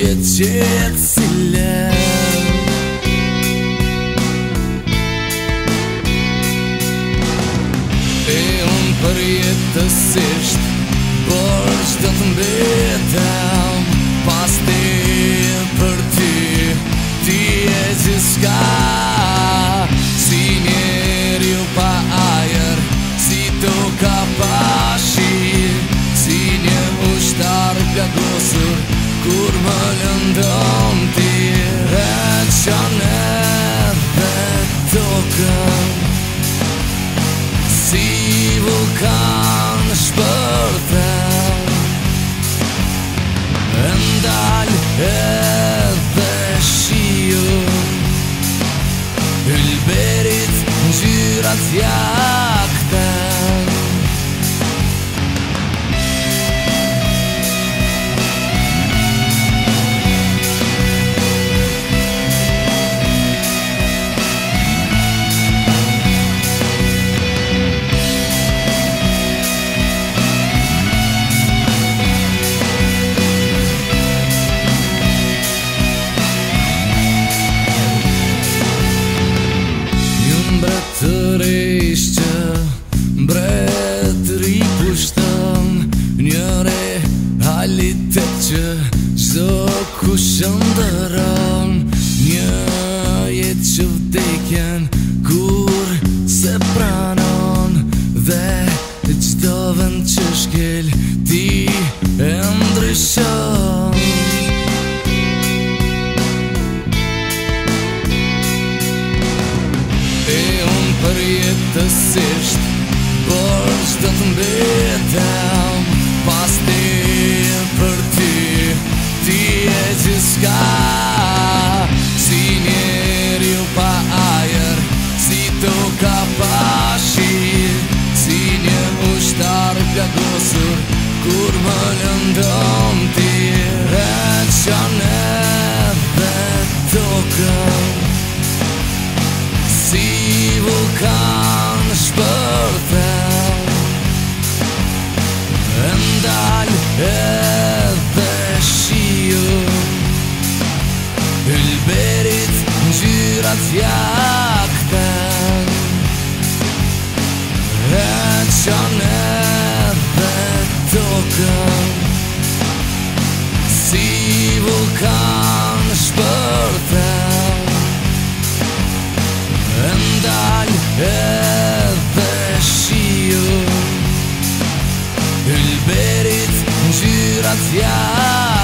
jetë qëtë si lëmë E unë për jetë të sishtë Por që do të mbetëm Pas të më lëndon ti E që dhe të kënd Si vulkan shpërte E ndalj e dhe shiu Ylberit në gjyrat jam realitet që Gjdo ku shëndëron Një jetë që vdekjen Kur se pranon Dhe gjdo vend që shkel Ti e ndryshon E unë për jetë të Por gjdo të mbetem Pas të Kur më lëndon t'i reqan e dhe t'o kërë Si vulkan shpërte E ndalë e dhe shio Hylberit në gjyrat gjyra t'ja Shonë Kanë shtërët e e Ylberit në gjyrat